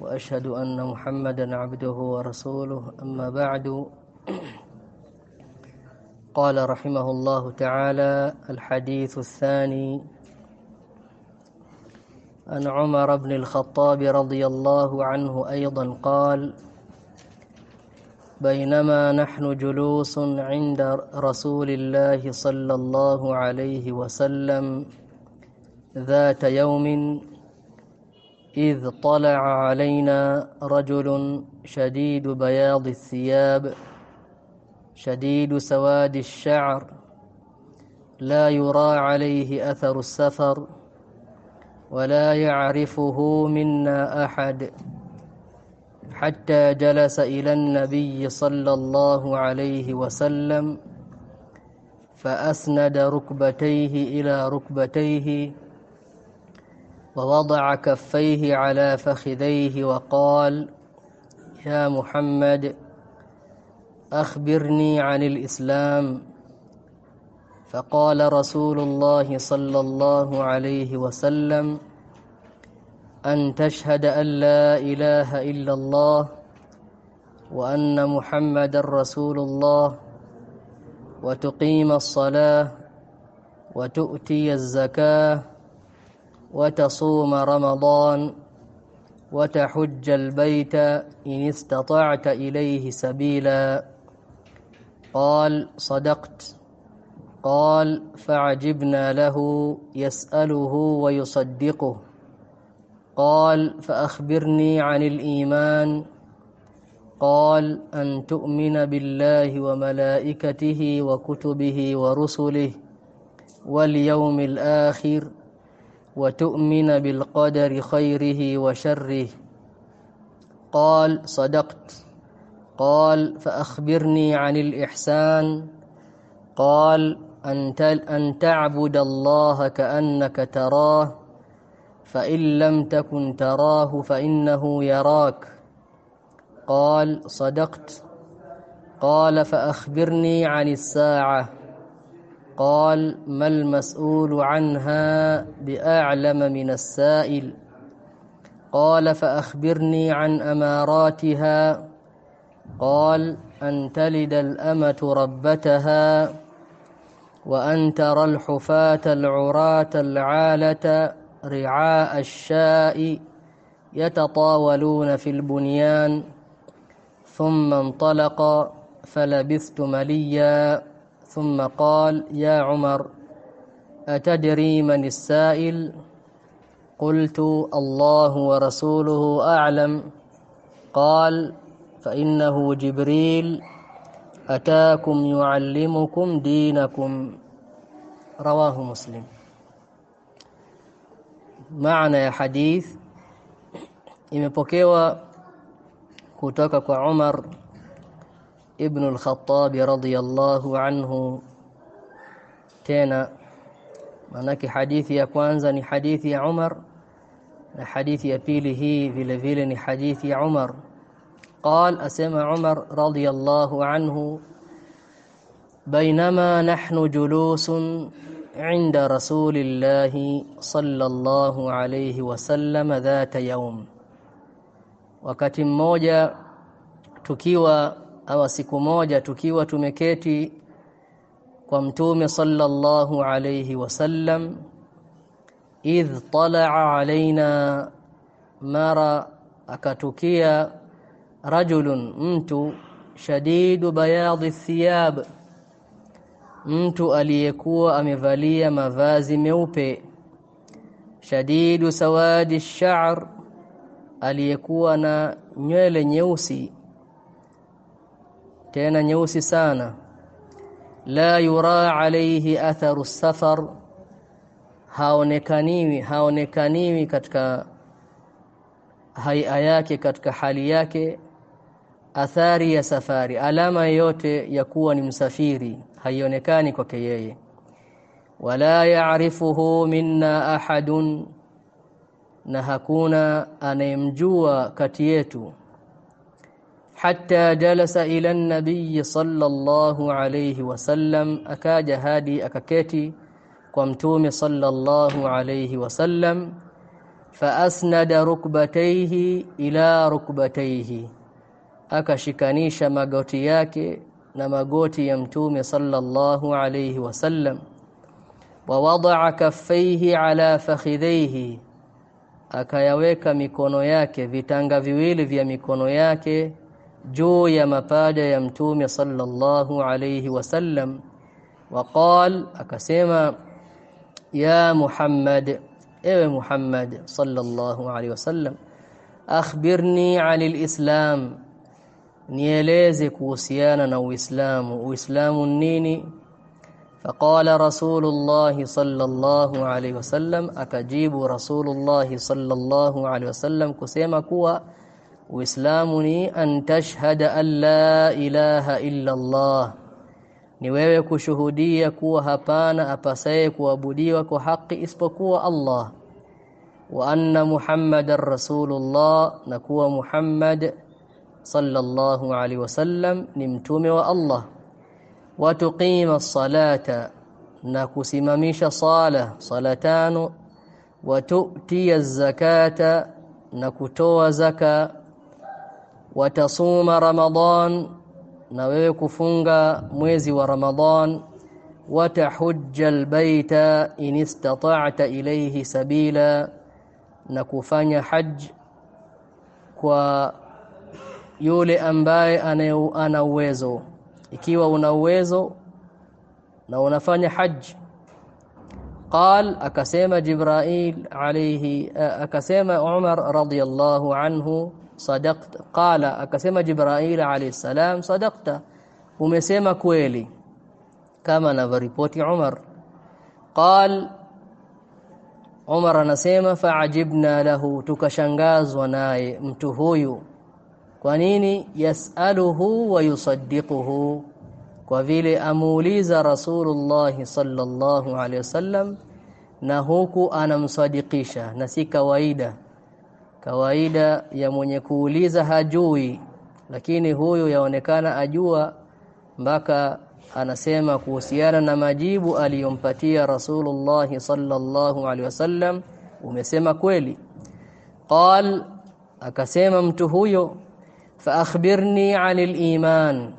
وأشهد أن محمدا عبده ورسوله أما بعد. قال رحمه الله تعالى الحديث الثاني عن عمر بن الخطاب رضي الله عنه أيضا قال بينما نحن جلوس عند رسول الله صلى الله عليه وسلم ذات يوم إذ طلع علينا رجل شديد بياض الثياب شديد سواد الشعر لا يرى عليه أثر السفر ولا يعرفه منا أحد حتى جلس إلى النبي صلى الله عليه وسلم فأسند ركبتيه إلى ركبتيه ووضع كفيه على فخذيه وقال يا محمد أخبرني عن الإسلام. فقال رسول الله صلى الله عليه وسلم أن تشهد أن لا إله إلا الله وأن محمد رسول الله وتقيم الصلاة وتؤتي الزكاة وتصوم رمضان وتحج البيت إن استطعت إليه سبيلا. قال صدقت. قال فعجبنا له يسأله ويصدقه. قال فأخبرني عن الإيمان. قال أن تؤمن بالله وملائكته وكتبه ورسله واليوم الآخر وتؤمن بالقدر خيره وشره. قال صدقت. قال فأخبرني عن الإحسان. قال أن تعبد الله كأنك تراه فإن لم تكن تراه فإنه يراك. قال صدقت. قال فأخبرني عن الساعة. قال ما المسؤول عنها بأعلم من السائل؟ قال فأخبرني عن أماراتها. قال أن تلد الأمة ربتها وأن ترى الحفاة العراة العالة رعاء الشاء يتطاولون في البنيان ثم انطلق فلبثت مليا. ثم قال يا عمر أتدري من السائل؟ قلت الله ورسوله أعلم. قال فإنه جبريل أتاكم يعلمكم دينكم. رواه مسلم. maana ya hadith imepokewa kutoka kwa Umar ابن الخطاب رضي الله عنه. تينا منك يا كوانزا ني يا عمر حديث يا ابيلي هي فيلفيلي ني يا عمر. قال أسمع عمر رضي الله عنه بينما نحن جلوس عند رسول الله صلى الله عليه وسلم ذات يوم. وقت مmoja tukiwa au siku moja tukiwa tumeketi kwa mtume sallallahu alayhi wasallam idh talaa alaina mara akatukia rajulun mtu shadidu bayadhi thiyab mtu aliyekuwa amevalia mavazi meupe shadidu sawadi sha'r aliyekuwa na nywele nyeusi tena nyeusi sana. La yura alayhi atharu safar haonekaniwi haonekaniwi katika haia yake katika hali yake. Athari ya safari alama yote ya kuwa ni msafiri haionekani kwake yeye. Wala yaarifuhu minna ahadun na hakuna anayemjua kati yetu حتى جلس إلى النبي صلى الله عليه وسلم. أكاج هادي اككيتي كمتوم صلى الله عليه وسلم. فأسند ركبتيه إلى ركبتيه. اكشكانيش ماغوتي yake na magoti ya صلى الله عليه وسلم. ووضع كفيه على فخذيه. akayaweka mikono yake vitanga viwili vya mikono juu ya mapaja ya mtume sallallahu alayhi wasallam waqal akasema ya Muhammad ewe Muhammad sallallahu alayhi wasallam akhbirni anil islam nieleze kuhusiana na uislamu uislamu nini فقال رسول الله صلى الله عليه وسلم akajibu rasulullah sallallahu alaihi wasallam kusema kuwa uislamu ni an tashhada an la ilaha illa Allah ni wewe kushuhudia kuwa hapana apasaye kuabudiwa kwa haki isipokuwa Allah wa anna muhammadar rasulullah na kuwa muhammad sallallahu alaihi wasallam ni mtume wa Allah watuqima salata na kusimamisha sala sala tano watutia zakata na kutoa zaka watasuma Ramadhan, na wewe kufunga mwezi wa Ramadhan. Watahujja albaita in istata'ta ilayhi sabila, na kufanya haj kwa yule ambaye ana uwezo. Ikiwa una uwezo na unafanya haji Qal, akasema Jibrail alayhi, akasema Umar radhiyallahu anhu sadaqta. Qala akasema jibrail alayhi salam sadaqta. Umesema kweli kama anavyoripoti Umar. Qal Umar anasema faajibna lahu tukashangazwa naye mtu huyu. Kwa nini? Yasaluhu wa yusaddiquhu. Kwa vile amuuliza Rasulullah sallallahu alaihi wasallam na huku anamsadikisha na si kawaida. Kawaida ya mwenye kuuliza hajui, lakini huyu yaonekana ajua mpaka anasema kuhusiana na majibu aliyompatia Rasulullah sallallahu alaihi wasallam, umesema kweli. Qal, akasema mtu huyo, fa akhbirni anil iman,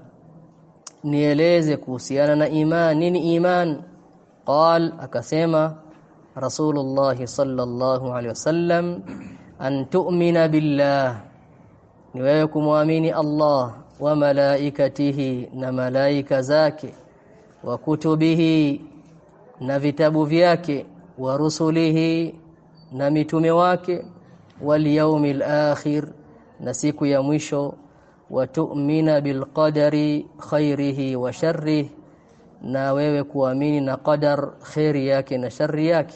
nieleze kuhusiana na iman. Nini iman? Qal, akasema Rasulullah sallallahu alaihi wasallam an tu'mina billah ni wewe kumwamini Allah wa malaikatihi na malaika zake wa kutubihi na vitabu vyake wa rusulihi na mitume wake wal yawmil akhir na siku ya mwisho. Watu'mina bilqadari khairihi wa sharrihi. Na wewe kuamini na qadar khairi yake na shari yake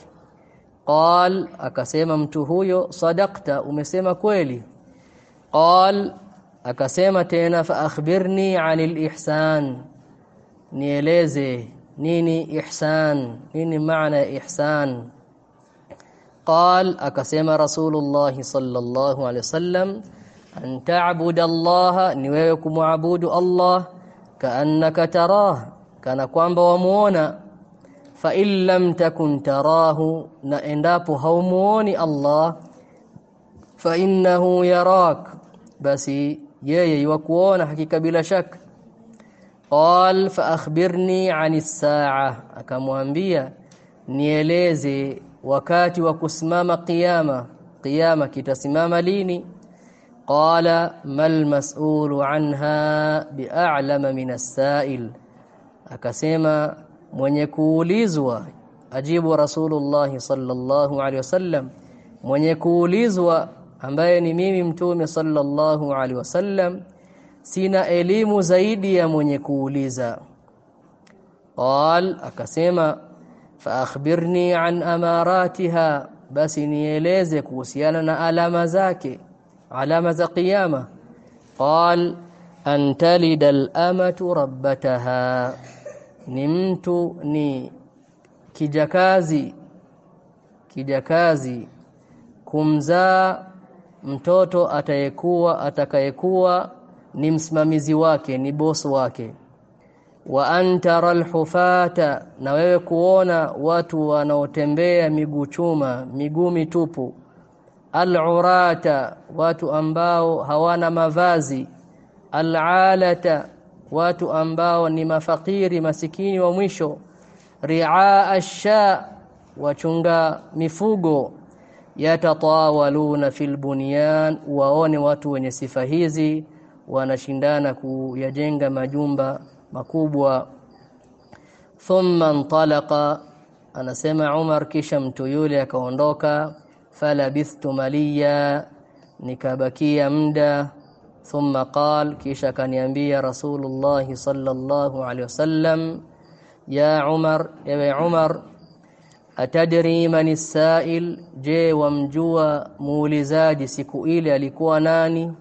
qal akasema mtu huyo sadaqta umesema kweli qal akasema tena fa akhbirni anil ihsan nieleze nini ihsan nini maana ihsan قال akasema rasulullah sallallahu alaihi wasallam an ta'budu Allah ni wewe kumwabudu Allah kaannaka tarah kana kwamba wamuona fa in lam takun tarahu na endapo haumuoni Allah fa innahu yarak basi yeye yukuona hakika bila shaka. Qal fa akhbirni anis saa akamwambia nieleze wakati wa kusimama kiyama kiyama kitasimama lini? Qala mal mas'ulu anha bi'alama min as-sa'il akasema mwenye kuulizwa ajibu rasulullah sallallahu alaihi wasallam mwenye kuulizwa ambaye ni mimi mtume sallallahu alaihi wasallam sina elimu zaidi ya mwenye kuuliza qal akasema fa akhbirni an amaratiha basi nieleze kuhusiana na alama zake alama za kiyama qal an talida al-amatu rabbataha ni mtu ni kijakazi kijakazi. Kumzaa mtoto atayekuwa atakayekuwa ni msimamizi wake ni boss wake. Wa antara alhufata na wewe kuona watu wanaotembea miguu chuma miguu mitupu. Alurata watu ambao hawana mavazi. Alalata watu ambao ni mafakiri masikini wa mwisho. Riaa asha wachunga mifugo. Yatatawaluna fil bunyan waone watu wenye sifa hizi wanashindana kuyajenga majumba makubwa. Thumma ntalaqa anasema Umar kisha mtu yule akaondoka. Falabithtu maliya nikabakia muda thumma qal kisha kaniambia rasulullah sallallahu alaihi wasallam ya Umar ewe Umar atadri man sail je wamjua muulizaji siku ile alikuwa nani?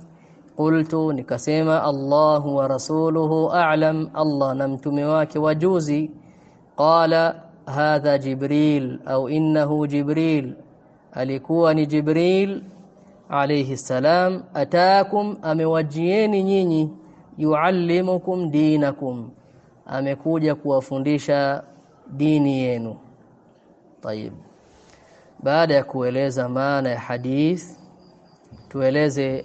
Qultu nikasema Allahu wa rasuluhu a'lam Allah na mtume wake wajuzi qala hadha jibril au innahu jibril. Alikuwa ni jibril alayhi salam ataakum amewajieni nyinyi yuallimukum dinakum amekuja kuwafundisha dini yenu. Tayib baada ya kueleza maana ya hadith tueleze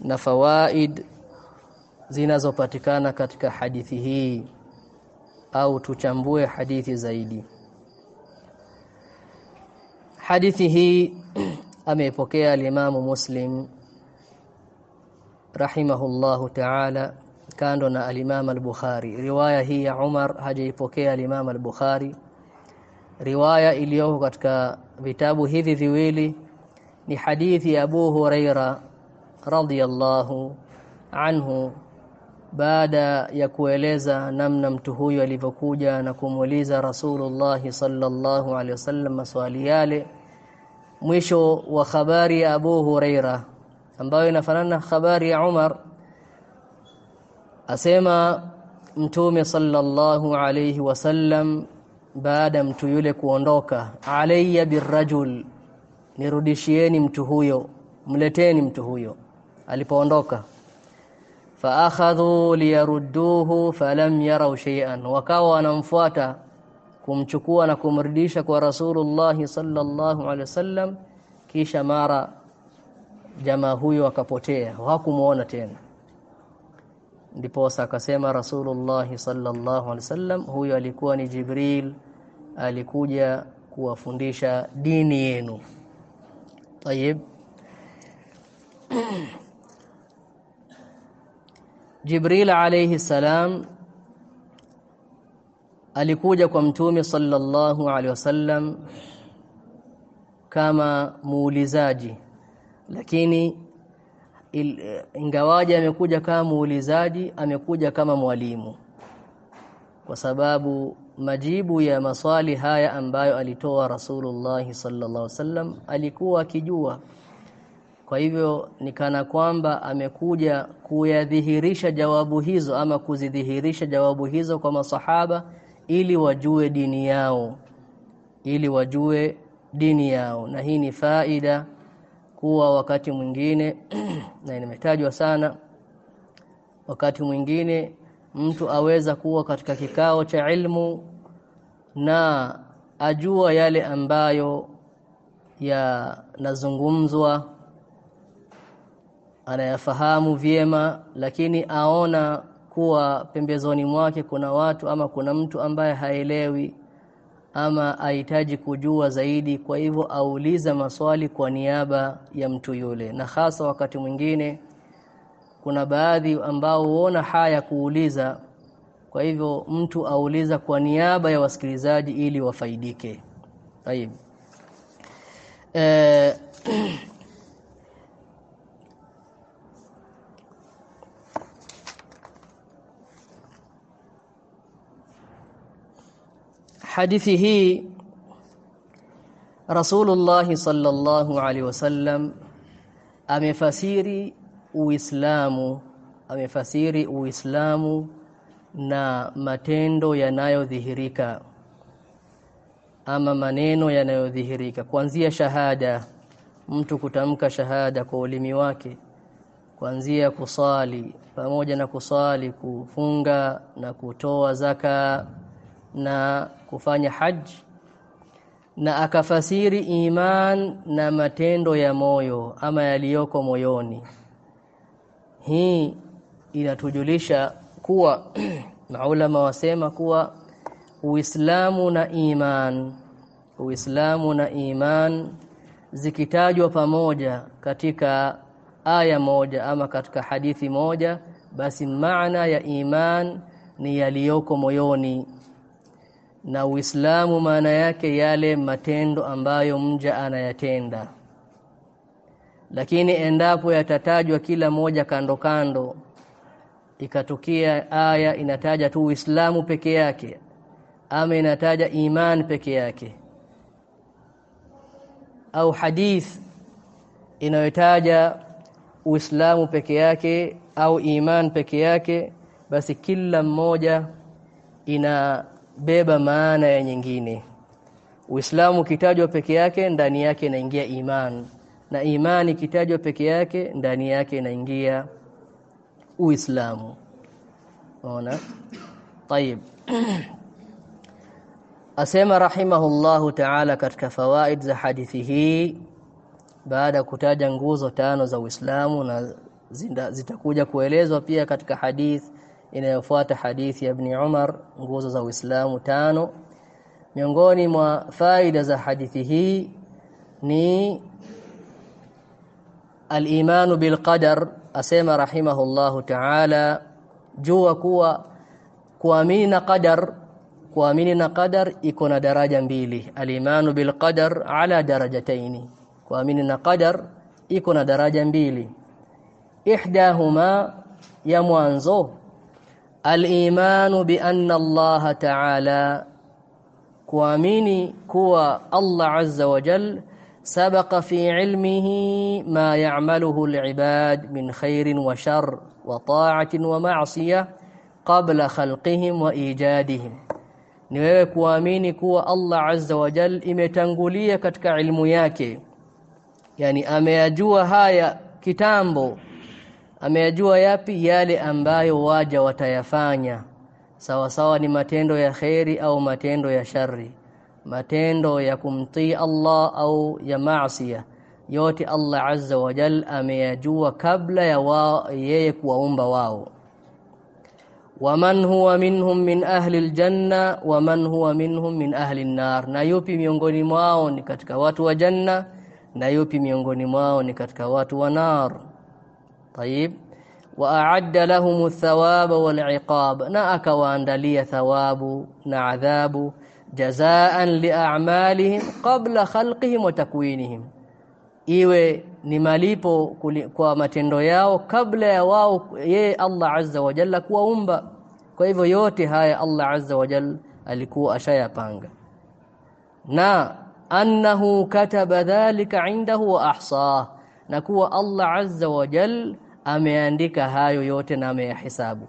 na fawaid zinazopatikana katika hadithi hii au tuchambue hadithi zaidi. Hadithi hii ameipokea alimamu Muslim rahimahullahu ta'ala kando na alimam al-Bukhari. Riwaya hii ya Umar hajaipokea alimam al-Bukhari. Riwaya iliyoko katika vitabu hivi viwili ni hadithi ya Abu Huraira radhiyallahu anhu baada ya kueleza namna mtu huyu alivyokuja na kumuuliza Rasulullah sallallahu alaihi wasallam maswali yale mwisho wa habari ya Abu Huraira ambayo inafanana habari ya Umar. Asema mtume sallallahu alayhi wasallam baada mtu yule kuondoka alayya birrajul nirudishieni mtu huyo mleteni mtu huyo. Alipoondoka faakhadhu liyarudduhu falam yarau shay'an wakawa wanamfuata kumchukua na kumrudisha kwa Rasulullah sallallahu alaihi wasallam kisha mara jamaa huyo akapotea hakumuona tena. Ndipo akasema Rasulullah sallallahu alaihi wasallam huyo alikuwa ni Jibril alikuja kuwafundisha dini yenu. Tayeb. Jibril alayhi salam alikuja kwa mtume sallallahu alaihi wasallam kama muulizaji. Lakini ingawaje amekuja kama muulizaji amekuja kama mwalimu. Kwa sababu majibu ya maswali haya ambayo alitoa Rasulullah sallallahu alaihi wasallam alikuwa akijua. Kwa hivyo nikana kwamba amekuja kuyadhihirisha jawabu hizo ama kuzidhihirisha jawabu hizo kwa masahaba ili wajue dini yao ili wajue dini yao. Na hii ni faida kuwa wakati mwingine na imetajwa sana wakati mwingine mtu aweza kuwa katika kikao cha ilmu na ajua yale ambayo yanazungumzwa anayafahamu vyema lakini aona kuwa pembezoni mwake kuna watu ama kuna mtu ambaye haelewi ama ahitaji kujua zaidi, kwa hivyo auliza maswali kwa niaba ya mtu yule. Na hasa wakati mwingine kuna baadhi ambao huona haya kuuliza, kwa hivyo mtu auliza kwa niaba ya wasikilizaji ili wafaidike. Tayeb. Eh hadithi hii Rasulullah sallallahu alaihi wasallam amefasiri Uislamu amefasiri Uislamu na matendo yanayodhihirika ama maneno yanayodhihirika. Kuanzia shahada mtu kutamka shahada kwa ulimi wake kuanzia kusali pamoja na kusali kufunga na kutoa zaka na kufanya haji na akafasiri iman na matendo ya moyo ama yaliyoko moyoni. Hii inatujulisha kuwa maulama wasema kuwa Uislamu na iman Uislamu na iman zikitajwa pamoja katika aya moja ama katika hadithi moja basi maana ya iman ni yaliyoko moyoni na Uislamu maana yake yale matendo ambayo mja anayatenda. Lakini endapo yatatajwa kila moja kando kando ikatukia aya inataja tu Uislamu peke yake ama inataja iman peke yake. Au hadith inayotaja Uislamu peke yake au iman peke yake basi kila mmoja beba maana ya nyingine. Uislamu ukitajwa peke yake ndani yake inaingia iman na imani ikitajwa peke yake ndani yake inaingia Uislamu. Unaona? Tayib. Asema rahimahullahu ta'ala katika fawaid za hadithi hii baada ya kutaja nguzo tano za Uislamu na zitakuja kuelezwa pia katika hadith inayofuata hadithi ya Ibn Umar nguzo za Uislamu tano. Miongoni mwa faida za hadithi hii ni al-imanu bil qadar asema rahimahullahu ta'ala jua kuwa kuamini na qadar kuamini na qadar iko na daraja mbili. Al-imanu bil qadar ala darajataini kuamini na qadar iko na daraja mbili. Ihdahuma ya mwanzo الإيمان بأن الله تعالى كواميني كو الله عز وجل سبق في علمه ما يعمله العباد من خير وشر وطاعة ومعصية قبل خلقهم وإيجادهم. Niwewe kuamini kuwa Allah Azza wa Jall imetangulia katika ilmu yake. Yani ameyajua ameyajua yapi yale ambayo waja watayafanya. Sawa sawa ni matendo ya kheri au matendo ya shari matendo ya kumtii Allah au ya maasiya. Yote Allah azza wa jal ameyajua kabla ya wa, yeye kuwaumba wao. Waman huwa minhum min ahli aljanna waman huwa minhum min ahli an-nar. Na yupi miongoni mwao ni katika watu wa janna na yupi miongoni mwao ni katika watu wa nar طيب واعد لهم الثواب والعقاب thawabu na adhabu jazaan li'amalihim qabla khalqihim wa takwinihim iwe ni malipo kwa matendo yao kabla ya wao yeye Allah azza wa jalla kuwaumba kwa hivyo yote haya Allah azza wa jalla alikuwa ashayapanga na annahu kataba dhalika indahu wa ahsah na kuwa Allah azza wa jalla ameandika hayo yote na ameyahesabu.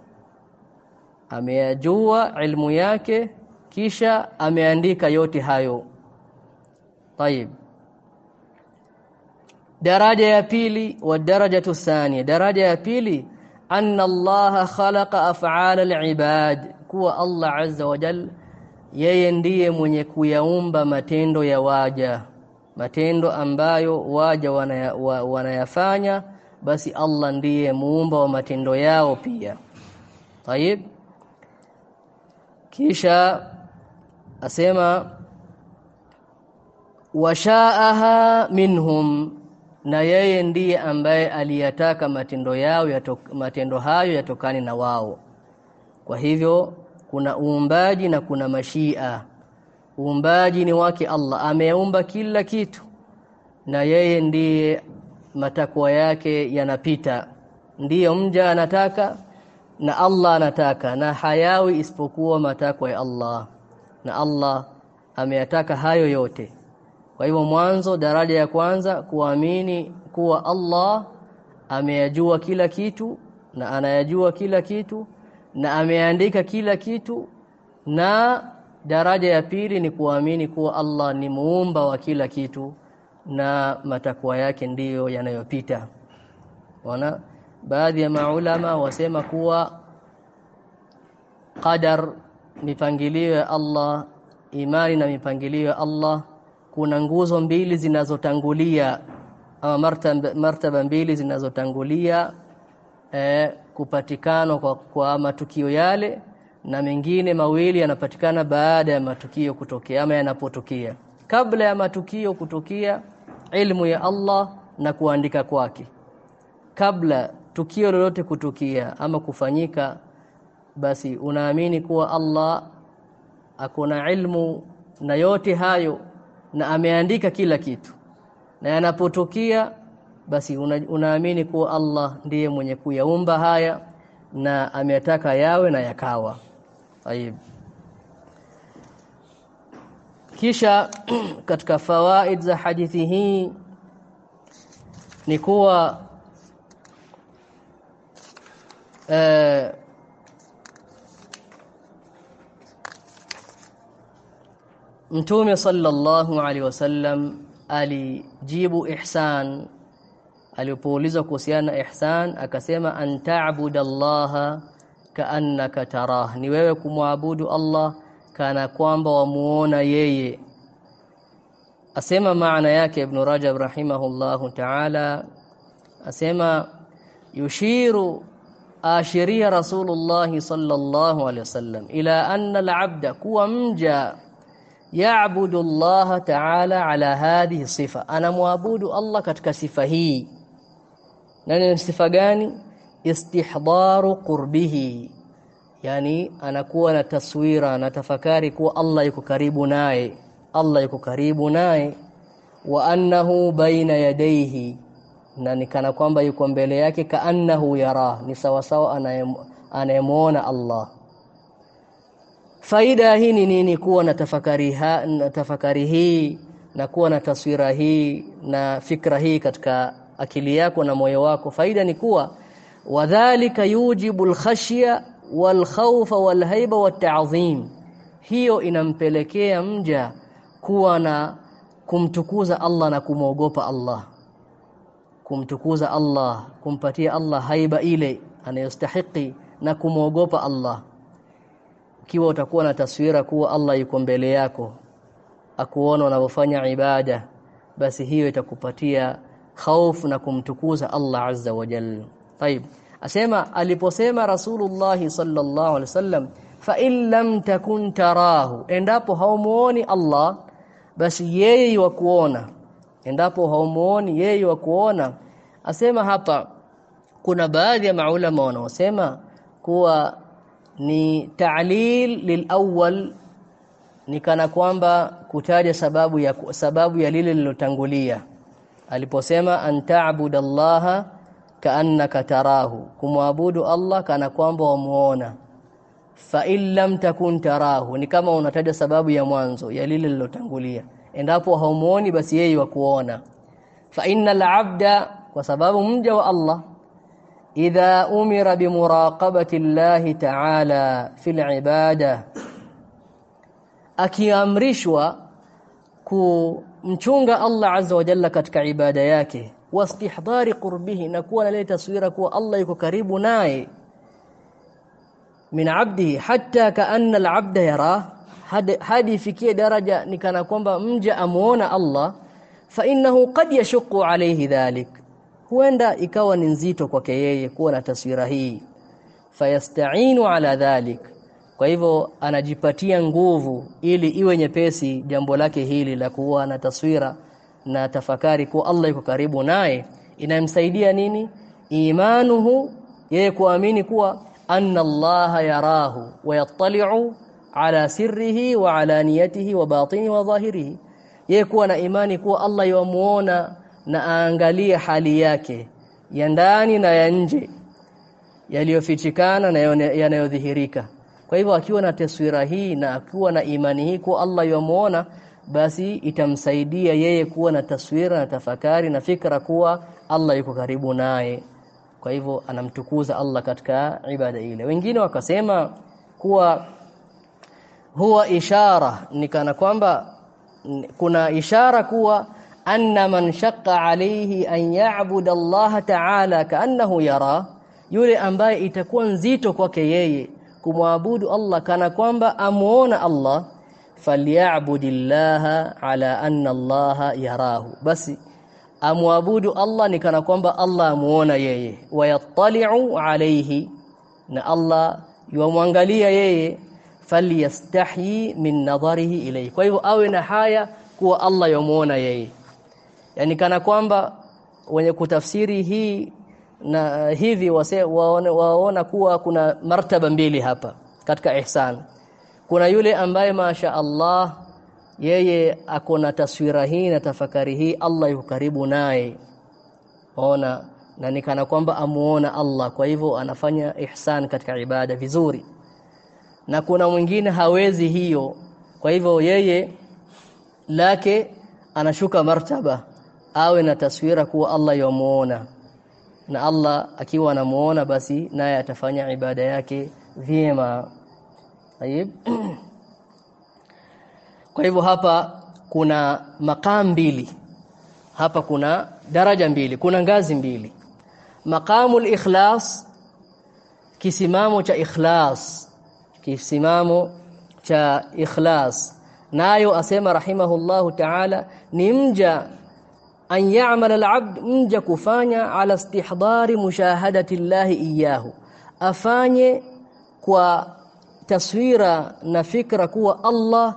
Ameyajua ilmu yake kisha ameandika yote hayo. Tayib daraja ya pili wa daraja thania daraja ya pili anna allaha khalaqa af'al al'ibad. Kuwa allah azza wa jal yeye ndiye mwenye kuyaumba matendo ya waja. Matendo ambayo waja wanayafanya wana wanayafanya basi Allah ndiye muumba wa matendo yao pia. Tayib kisha asema washaaha minhum na yeye ndiye ambaye aliyataka matendo yao matendo hayo yatokane na wao. Kwa hivyo kuna uumbaji na kuna mashia. Uumbaji ni wake Allah. Ameumba kila kitu. Na yeye ndiye matakwa yake yanapita. Ndiyo mja anataka na Allah anataka na hayawi isipokuwa matakwa ya Allah. Na Allah ameyataka hayo yote. Kwa hivyo mwanzo daraja ya kwanza kuamini kuwa Allah ameyajua kila kitu na anayajua kila kitu na ameandika kila kitu. Na daraja ya pili ni kuamini kuwa Allah ni muumba wa kila kitu na matakwa yake ndiyo yanayopita. Wana baadhi ya maulama wasema kuwa qadar mipangilio ya Allah imani na mipangilio ya Allah kuna nguzo mbili zinazotangulia ama martaba, martaba mbili zinazotangulia eh, kupatikana kwa, kwa matukio yale na mengine mawili yanapatikana baada ya matukio kutokea ama yanapotokea kabla ya matukio kutokea ilmu ya Allah na kuandika kwake. Kabla tukio lolote kutukia ama kufanyika basi unaamini kuwa Allah akona ilmu na yote hayo na ameandika kila kitu. Na yanapotukia basi una, unaamini kuwa Allah ndiye mwenye kuyaumba haya na ametaka yawe na yakawa. Taib. Kisha katika fawaid za hadithi hii ni kuwa eh, Mtume sallallahu alaihi wasallam alijibu ihsan alipoulizwa kuhusiana na ihsan akasema an ta'budu allaha kaannaka tarah ni wewe kumwabudu Allah kana kwamba wamuona yeye. Asema maana yake ibn Rajab rahimahullahu ta'ala. Asema yushiru ashiria rasulullah sallallahu alaihi wasallam ila anna al-abda kuwa mja ya'budu Allah ta'ala ala hadhihi sifa. Anamwabudu Allah katika sifa hii. Nani sifa gani? Istihdaru qurbihi yani anakuwa na taswira na tafakari kuwa Allah yuko karibu naye. Allah yuko karibu naye. Wa annahu baina yadayhi. Na nikana kwamba yuko mbele yake kaannahu yara. Ni sawa sawa anayemuona Allah. Faida hii ni nini? Kuwa na tafakari ha, na tafakari hii na kuwa na taswira hii na fikra hii katika akili yako na moyo wako. Faida ni kuwa wadhālika yujibu al-khashya wal-khawfa wal-haiba wat-ta'zim hiyo inampelekea mja kuwa na kumtukuza Allah na kumwogopa Allah kumtukuza Allah kumpatia Allah haiba ile anayostahiki na kumwogopa Allah ikiwa utakuwa na taswira kuwa Allah yuko mbele yako akuona unavyofanya ibada basi hiyo itakupatia khaufu na kumtukuza Allah azza wa jalla طيب asema aliposema Rasulullah sallallahu alaihi wasallam fa in takun tarahu endapo haumuoni Allah basi yeye wa kuona endapo haumuoni yeye wa kuona asema hapa kuna baadhi ya maulama wanaosema kuwa ni ta'lil lilawwal ni kana kwamba kutaja sababu ya sababu ya lile lilotangulia aliposema an ta'budallaha kaannaka tarahu kumwabudu Allah kana kwamba wamuona. Fa in lam takun tarahu ni kama unataja sababu ya mwanzo ya lile lilotangulia. Endapo haumuoni basi yeye wakuona fa innal abda kwa sababu mja wa Allah idha umira bimuraqabati Allah ta'ala fil ibada akiamrishwa kumchunga Allah azza wa jalla katika ibada yake wastihdari qurbihi na kuwa na taswira kuwa Allah yuko karibu naye min abdihi hatta kaanna al-abda yara hadi ifikie daraja nikana kwamba mja amuona Allah fa innahu qad yashqu alayhi dhalik huenda ikawa ni nzito kwake yeye kuwa na taswira hii fayasta'inu ala dhalik kwa hivyo anajipatia nguvu ili iwe nyepesi jambo lake hili la kuwa na taswira na tafakari kuwa Allah yuko karibu naye inamsaidia nini? Imanuhu yeye kuamini kuwa anna Allah yarahu wa yattali'u ala sirrihi wa alaniyatihi wa batini wa dhahirihi yeye kuwa na imani kuwa Allah yamuona na aangalie hali yake ya ndani na ya nje yaliyofichikana na yanayodhihirika. Kwa hivyo akiwa na taswira hii na akiwa na imani hii kuwa Allah yamuona basi itamsaidia yeye kuwa na taswira na tafakari na fikra kuwa Allah yuko karibu naye. Kwa hivyo anamtukuza Allah katika ibada ile. Wengine wakasema kuwa huwa ishara ni kana kwamba kuna ishara kuwa anna man shaqqa alayhi an ya'budu Allah ta'ala kaannahu yara yule ambaye itakuwa nzito kwake yeye kumwabudu Allah kana kwamba amuona Allah falyabudillaha ala anna allaha yarahu basi amwabudu Allah ni kana kwamba Allah amuona yeye. Wayattali'u alayhi na Allah yuamwangalia yeye. Falyastahi min nadharihi ilayhi. Kwa hivyo awe na haya kuwa Allah yamuona yeye. Yani kana kwamba wenye kutafsiri hii na hivi wase, waone, waona kuwa kuna martaba mbili hapa katika ihsan kuna yule ambaye masha Allah yeye ako na taswira hii na tafakari hii Allah yuko karibu naye. Ona na nikana kwamba amuona Allah. Kwa hivyo anafanya ihsan katika ibada vizuri. Na kuna mwingine hawezi hiyo. Kwa hivyo yeye lake anashuka martaba awe na taswira kuwa Allah yamuona na Allah akiwa anamuona basi naye atafanya ibada yake vyema Tayib Kwa hivyo hapa kuna maqam mbili. Hapa kuna daraja mbili kuna ngazi mbili. Maqamul ikhlas kisimamo cha ikhlas kisimamo cha ikhlas. Nayo asema rahimahullahu ta'ala ni mja an ya'mala al-'abd mja kufanya ala istihdari mushahadati llahi iyahu afanye kwa taswira na fikra kuwa Allah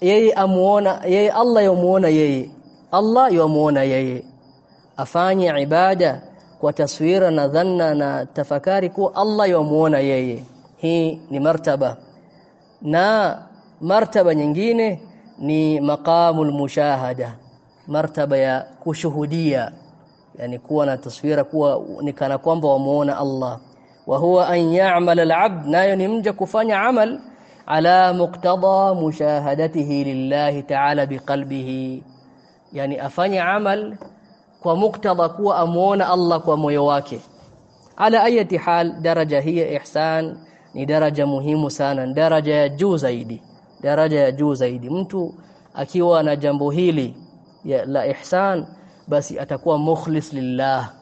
yeye amuona yeye Allah yamuona yeye. Allah yamuona yeye. Afanye ibada kwa taswira na dhanna na tafakari kuwa Allah yamuona yeye. Hii ni martaba. Na martaba nyingine ni maqamul mushahada. Martaba ya kushuhudia. Yani kuwa na taswira kuwa ni kana kwamba wamuona Allah wa huwa an ya'mal al-'abd nayo ni mja kufanya amal ala muqtada mushahadatihi lillahi ta'ala biqalbihi yani afanye amal kwa muktadha kuwa amuona Allah kwa moyo wake. Ala ayati hal daraja hiya ihsan ni daraja muhimu sana daraja ya juu zaidi daraja ya juu zaidi. Mtu akiwa na jambo hili ya, la ihsan basi atakuwa mukhlis lillah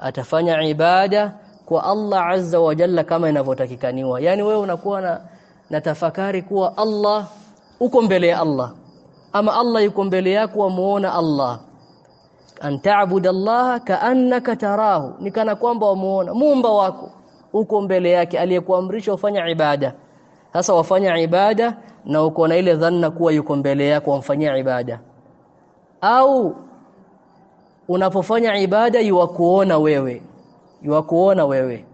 atafanya ibada kwa Allah azza wa jalla kama inavyotakikaniwa. Yani wewe unakuwa na, na tafakari kuwa Allah uko mbele ya Allah. Ama Allah yuko mbele yako wamuona Allah. An ta'budu Allah ka'annaka tarahu. Ni kana kwamba wamuona muumba wako uko mbele yake aliyekuamrisha ufanya ibada. Sasa wafanya ibada na uko na ile dhanna kuwa yuko mbele yako wamfanyia ibada. Au unapofanya ibada yuwakuona wewe yuwakuona wewe.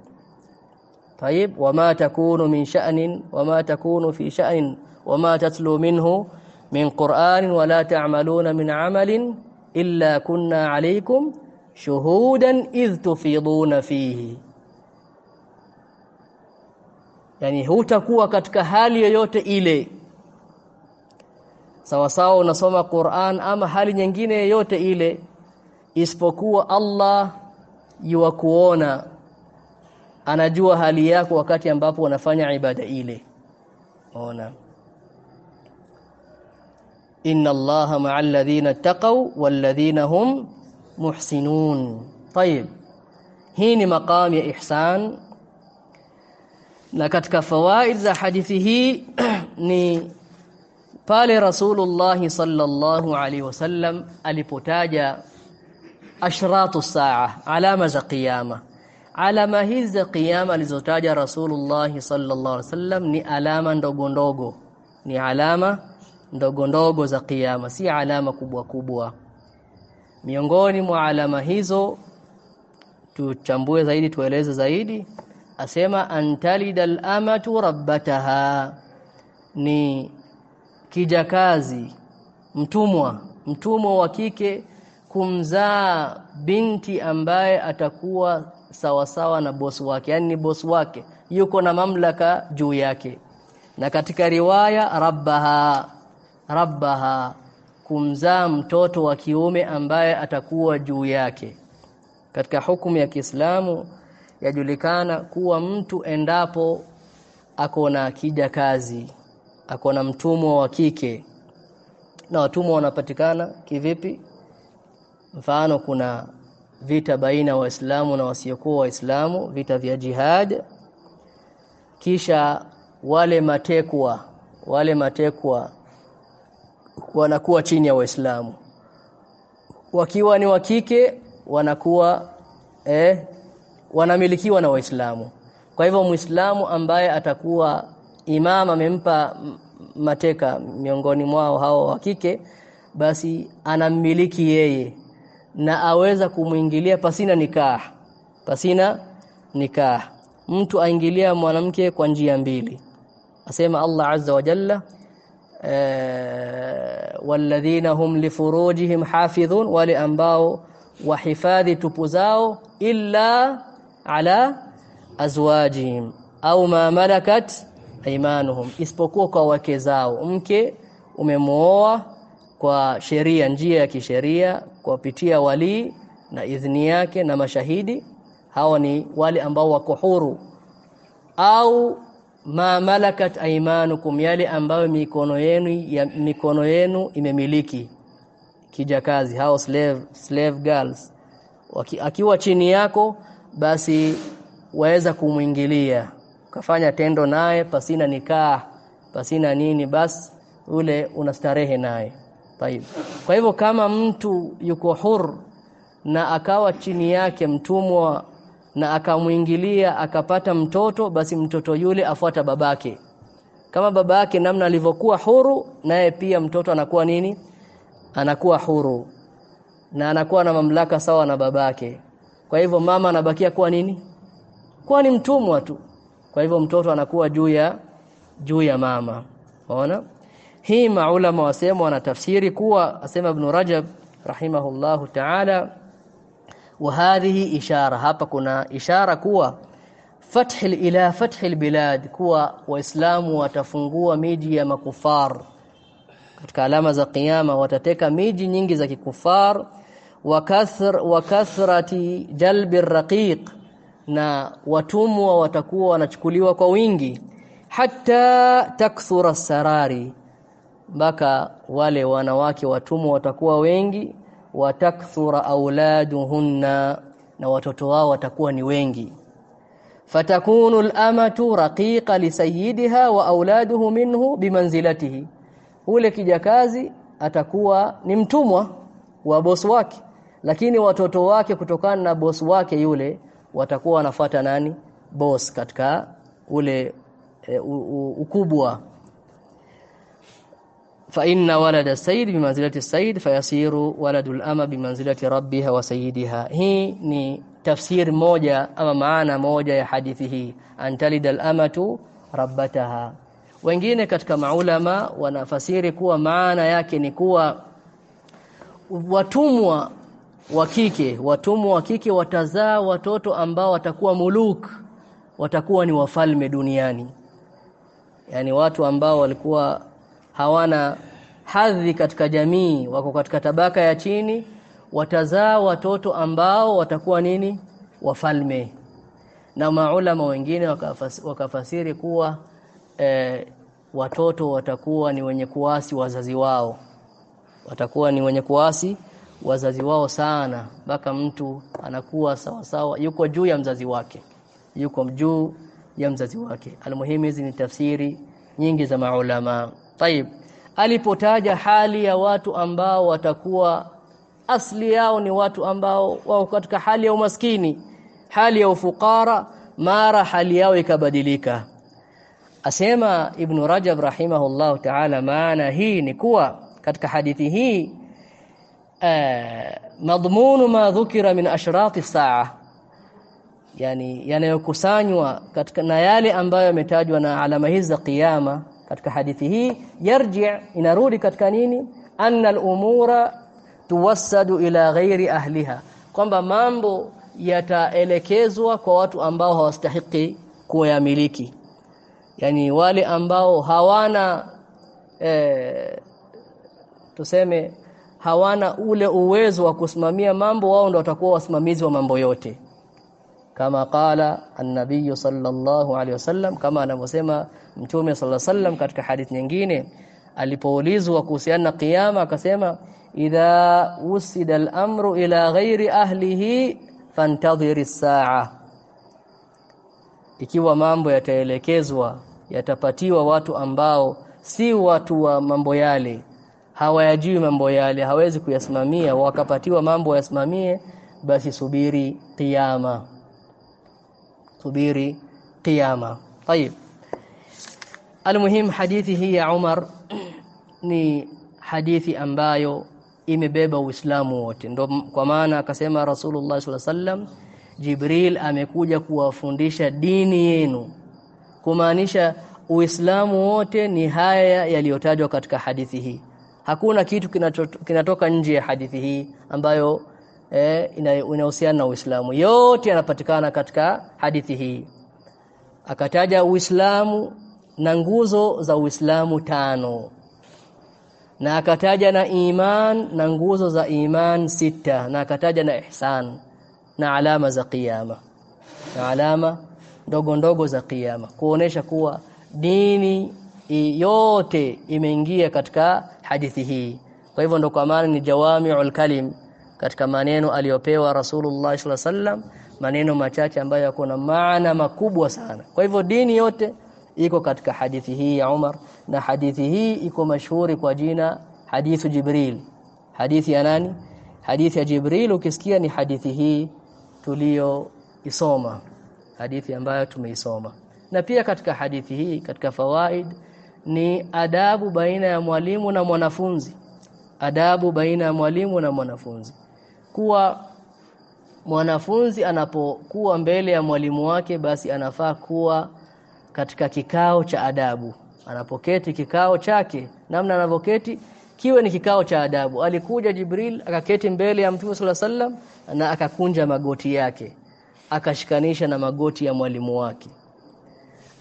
Tayib wama takunu min sha'nin wama takunu fi sha'nin wama tatlu minhu min qur'anin wala ta'maluna min 'amalin illa kunna 'alaykum shuhudan idh tufiduna fihi. Yani hutakuwa katika hali yoyote ile. Sawa sawa unasoma Qur'an ama hali nyingine yoyote ile isipokuwa Allah jua anajua hali yako wakati ambapo unafanya ibada ile. Ona. Inna allaha ma'al ladhina taqaw wal hum muhsinun. Tayib hii ni maqam ya ihsan. Na katika fawaid za hadithi hii ni pale rasulullah sallallahu alaihi wasallam alipotaja ashratu saa alama za kiyama alama hizi za kiyama alizotaja Rasulullah sallallahu alaihi wasallam ni alama ndogo ndogo ni alama ndogo ndogo za kiyama si alama kubwa kubwa miongoni mwa alama hizo tuchambue zaidi tueleze zaidi asema antalida al-amatu rabbataha ni kijakazi mtumwa mtumwa wa kike kumzaa binti ambaye atakuwa sawasawa sawa na bosi wake yani ni bosi wake yuko na mamlaka juu yake. Na katika riwaya rabbaha rabbaha kumzaa mtoto wa kiume ambaye atakuwa juu yake. Katika hukumu ya Kiislamu yajulikana kuwa mtu endapo ako na kija kazi ako na mtumwa wa kike. Na watumwa wanapatikana kivipi mfano kuna vita baina waislamu na wasiokuwa waislamu vita vya jihad. Kisha wale matekwa wale matekwa wanakuwa chini ya waislamu. Wakiwa ni wa kike wanakuwa eh, wanamilikiwa na waislamu. Kwa hivyo muislamu ambaye atakuwa imama amempa mateka miongoni mwao hao wa kike basi anammiliki yeye na aweza kumuingilia pasina nikah pasina nikah. Mtu aingilia mwanamke kwa njia mbili. Asema Allah azza wa jalla walladhina hum lifurujihim hafidhun wale ambao wahifadhi tupu zao illa ala azwajihim au ma malakat aymanuhum. Isipokuwa kwa wake zao. Mke umemooa kwa sheria njia ya kisheria kupitia walii na idhini yake na mashahidi. Hawa ni wale ambao wako huru. Au ma malakat aymanukum yale ambayo mikono yenu ya mikono yenu imemiliki. Kijakazi hao slave slave girls. Waki, akiwa chini yako basi waweza kumwingilia. Ukafanya tendo naye pasina nikaa pasina nini basi ule unastarehe naye Taib. Kwa hivyo kama mtu yuko hur na akawa chini yake mtumwa na akamwingilia akapata mtoto basi mtoto yule afuata babake. Kama babake namna alivyokuwa huru naye pia mtoto anakuwa nini? Anakuwa huru. Na anakuwa na mamlaka sawa na babake. Kwa hivyo mama anabakia kuwa nini? Kuwa ni mtumwa tu. Kwa hivyo mtoto anakuwa juu ya juu ya mama. Unaona? Hii maulama wasema wanatafsiri kuwa asema ibn Rajab rahimahullahu ta'ala wa hadhihi ishara. Hapa kuna ishara kuwa fath ila fath albilad kuwa waislamu watafungua miji ya makufar. Katika alama za kiyama watateka miji nyingi za kikufar wa wakathrati wa kathrati jalbi raqiq na watumwa watakuwa wanachukuliwa kwa wingi. Hatta takthura sarari mpaka wale wanawake watumwa watakuwa wengi watakthura auladuhunna na watoto wao watakuwa ni wengi. Fatakunu al-amatu raqiqa li sayyidiha wa auladuhu minhu bimanzilatihi. Ule kijakazi atakuwa ni mtumwa wa bosi wake lakini watoto wake kutokana na bosi wake yule watakuwa wanafuata nani? Boss katika ule e, u, u, ukubwa fa inna walada sayyid bimanzilati sayyid fayasiru al-ama bimanzilati rabbiha wa sayyidiha. Hii ni tafsiri moja ama maana moja ya hadithi hii, antalidal amatu rabbataha. Wengine katika maulama wanafasiri kuwa maana yake ni kuwa watumwa wa kike, watumwa wa kike watazaa watoto ambao watakuwa muluk, watakuwa ni wafalme duniani, yani watu ambao walikuwa hawana hadhi katika jamii wako katika tabaka ya chini watazaa watoto ambao watakuwa nini? Wafalme. Na maulama wengine wakafas, wakafasiri kuwa e, watoto watakuwa ni wenye kuasi wazazi wao. Watakuwa ni wenye kuasi wazazi wao sana mpaka mtu anakuwa sawasawa sawa yuko juu ya mzazi wake. Yuko juu ya mzazi wake. Almuhimu hizi ni tafsiri nyingi za maulama Taib alipotaja hali ya watu ambao watakuwa asli yao ni watu ambao wao katika hali ya umaskini, hali ya ufukara, mara hali yao ikabadilika. Asema Ibn Rajab rahimahullahu ta'ala, maana hii ni kuwa katika hadithi hii eh, madhmunu ma dhukira min ashrati saa, yani yanayokusanywa katika na yale ambayo yametajwa na alama hizi za kiyama katika hadithi hii yarji inarudi katika nini? Anna al-umura tuwassadu ila ghairi ahliha. Kwamba mambo yataelekezwa kwa watu ambao hawastahiki kuyamiliki yani wale ambao hawana e, tuseme hawana ule uwezo wa kusimamia mambo wao ndio watakuwa wasimamizi wa mambo yote kama qala an-nabiy sallallahu alaihi wasallam kama anavyosema mtume sallallahu alaihi katika hadith nyingine alipoulizwa kuhusiana na kiyama akasema idha usida al-amru ila ghairi ahlihi fantadhiri saa ikiwa mambo yataelekezwa yatapatiwa watu ambao si watu wa mambo yale hawayajui mambo yale hawezi kuyasimamia wakapatiwa mambo yasimamie basi subiri kiyama subiri kiyama طيب almuhim hadithi hii ya Umar ni hadithi ambayo imebeba Uislamu wote ndo kwa maana akasema Rasulullah sallallahu alaihi wasallam Jibril amekuja kuwafundisha dini yenu kumaanisha Uislamu wote ni haya yaliyotajwa katika hadithi hii hakuna kitu kinatoka nje ya hadithi hii ambayo eh, na Uislamu. Yote yanapatikana katika hadithi hii. Akataja Uislamu na nguzo za Uislamu tano. Na akataja na iman na nguzo za iman sita. Na akataja na ihsan na alama za kiyama na alama ndogo ndogo za kiyama kuonesha kuwa dini yote imeingia katika hadithi hii. Kwa hivyo ndo kwa maana ni jawami'ul kalim katika maneno aliyopewa Rasulullah sallallahu wasallam maneno machache ambayo yako na maana makubwa sana. Kwa hivyo dini yote iko katika hadithi hii ya Umar na hadithi hii iko mashuhuri kwa jina hadithu Jibril. Hadithi ya nani? Hadithi ya Jibril ukisikia ni hadithi hii tuliyoisoma hadithi ambayo tumeisoma. Na pia katika hadithi hii katika fawaid ni adabu baina ya mwalimu na mwanafunzi. Adabu baina ya mwalimu na mwanafunzi kuwa mwanafunzi anapokuwa mbele ya mwalimu wake basi anafaa kuwa katika kikao cha adabu anapoketi kikao chake namna anavyoketi kiwe ni kikao cha adabu alikuja Jibril akaketi mbele ya Mtume صلى الله na akakunja magoti yake akashikanisha na magoti ya mwalimu wake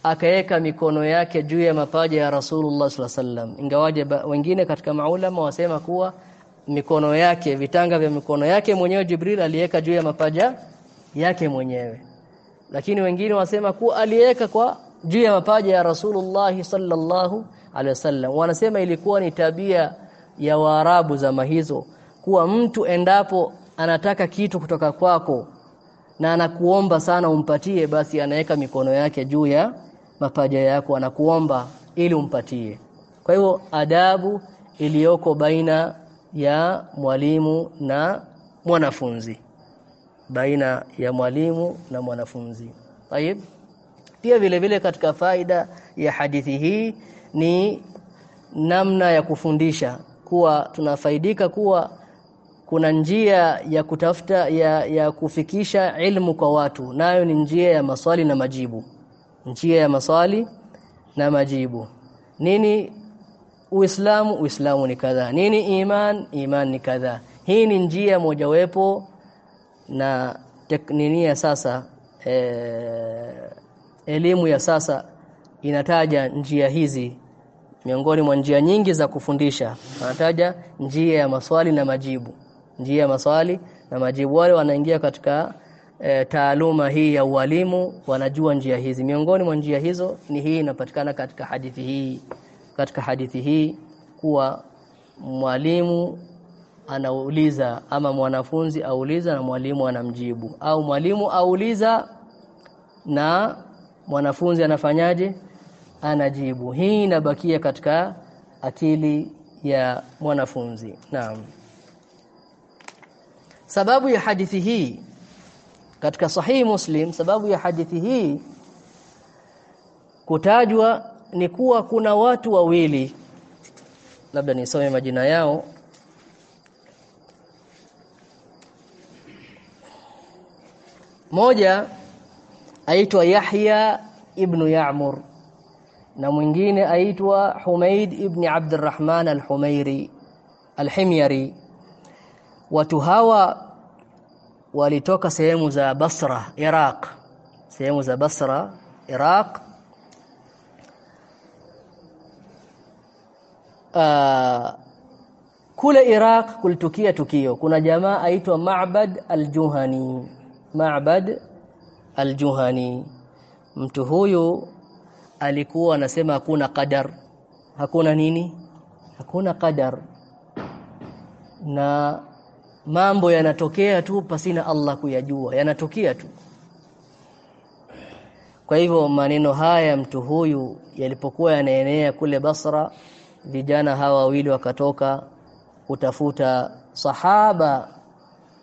akaweka mikono yake juu ya mapaja ya Rasulullah SAW ingawaje wengine katika maulama wasema kuwa mikono yake vitanga vya mikono yake mwenyewe Jibril aliweka juu ya mapaja yake mwenyewe. Lakini wengine wasema kuwa aliweka kwa juu ya mapaja ya Rasulullah sallallahu alaihi wasallam. Wanasema ilikuwa ni tabia ya Waarabu zama hizo kuwa mtu endapo anataka kitu kutoka kwako na anakuomba sana umpatie basi anaweka mikono yake juu ya mapaja yako anakuomba ili umpatie. Kwa hivyo adabu iliyoko baina ya mwalimu na mwanafunzi. Baina ya mwalimu na mwanafunzi. Tayeb pia vile vile katika faida ya hadithi hii ni namna ya kufundisha kuwa tunafaidika kuwa kuna njia ya kutafuta ya, ya kufikisha ilmu kwa watu. Nayo ni njia ya maswali na majibu. Njia ya maswali na majibu. Nini Uislamu Uislamu ni kadhaa. Nini? Iman iman ni kadhaa. Hii ni njia mojawapo na tekninia sasa e, elimu ya sasa inataja njia hizi. Miongoni mwa njia nyingi za kufundisha anataja njia ya maswali na majibu. Njia ya maswali na majibu. Wale wanaingia katika e, taaluma hii ya ualimu wanajua njia hizi. Miongoni mwa njia hizo ni hii inapatikana katika hadithi hii katika hadithi hii kuwa mwalimu anauliza ama mwanafunzi auliza na mwalimu anamjibu. Au mwalimu auliza na mwanafunzi anafanyaje? Anajibu. Hii inabakia katika akili ya mwanafunzi. Naam. Sababu ya hadithi hii katika sahihi muslim sababu ya hadithi hii kutajwa ni kuwa kuna watu wawili. Labda nisome majina yao. Moja aitwa Yahya ibn Ya'mur na mwingine aitwa Humaid ibn Abdurrahman al-Humairi al-Himyari. Watu hawa walitoka sehemu za Basra Iraq. Sehemu za Basra Iraq uh, kule Iraq kulitukia tukio. Kuna jamaa aitwa Ma'bad al-Juhani. Ma'bad al-Juhani. Mtu huyu alikuwa anasema hakuna qadar. Hakuna nini? Hakuna qadar. Na mambo yanatokea tu pasina Allah kuyajua. Yanatokea tu. Kwa hivyo maneno haya mtu huyu yalipokuwa yanaenea kule Basra vijana hawa wawili wakatoka kutafuta sahaba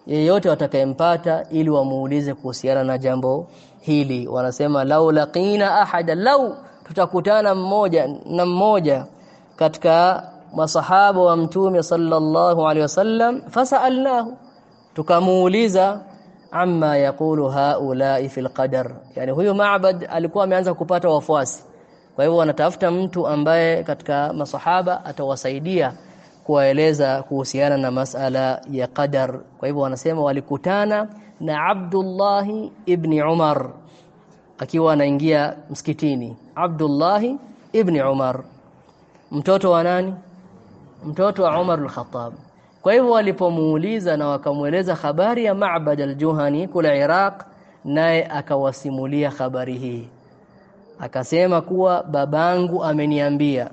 yeyote watakayempata ili wamuulize kuhusiana na jambo hili. Wanasema lau laqina ahada lau tutakutana mmoja na mmoja katika masahaba wa mtume sallallahu alaihi wasallam fasalnahu tukamuuliza amma yaqulu haula'i fi qadar? Yani huyo Ma'bad alikuwa ameanza kupata wafuasi kwa hivyo wanatafuta mtu ambaye katika masahaba atawasaidia kuwaeleza kuhusiana na masala ya qadar. Kwa hivyo wanasema walikutana na Abdullah ibn Umar akiwa anaingia msikitini. Abdullah ibn Umar. Mtoto wa nani? Mtoto wa Umar al-Khattab. Kwa hivyo walipomuuliza na wakamweleza habari ya Ma'bad al-Juhani kule Iraq naye akawasimulia habari hii akasema kuwa babangu ameniambia.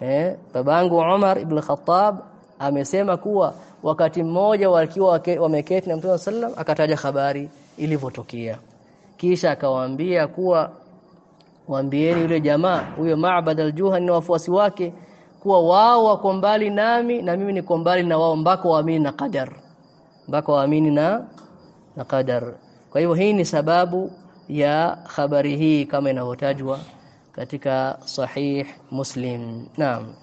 Eh babangu Umar ibn Khattab amesema kuwa wakati mmoja walikuwa wameketi na Mtume sallam akataja habari ilivyotokea. Kisha akawaambia kuwa waambieni yule jamaa huyo Ma'bad al-Juhani na wafuasi wake kuwa wao wako mbali nami na mimi niko mbali na wao mbako waamini na qadar. Mbako waamini na na qadar. Kwa hivyo hii ni sababu ya habari hii kama inavyotajwa katika sahih Muslim. Naam.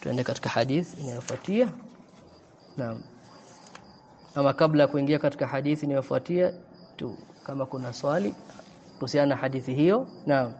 Tuende katika hadith inayofuatia. Naam. Ama kabla ya kuingia katika hadithi inayofuatia tu kama kuna swali kuhusiana na hadithi hiyo. Naam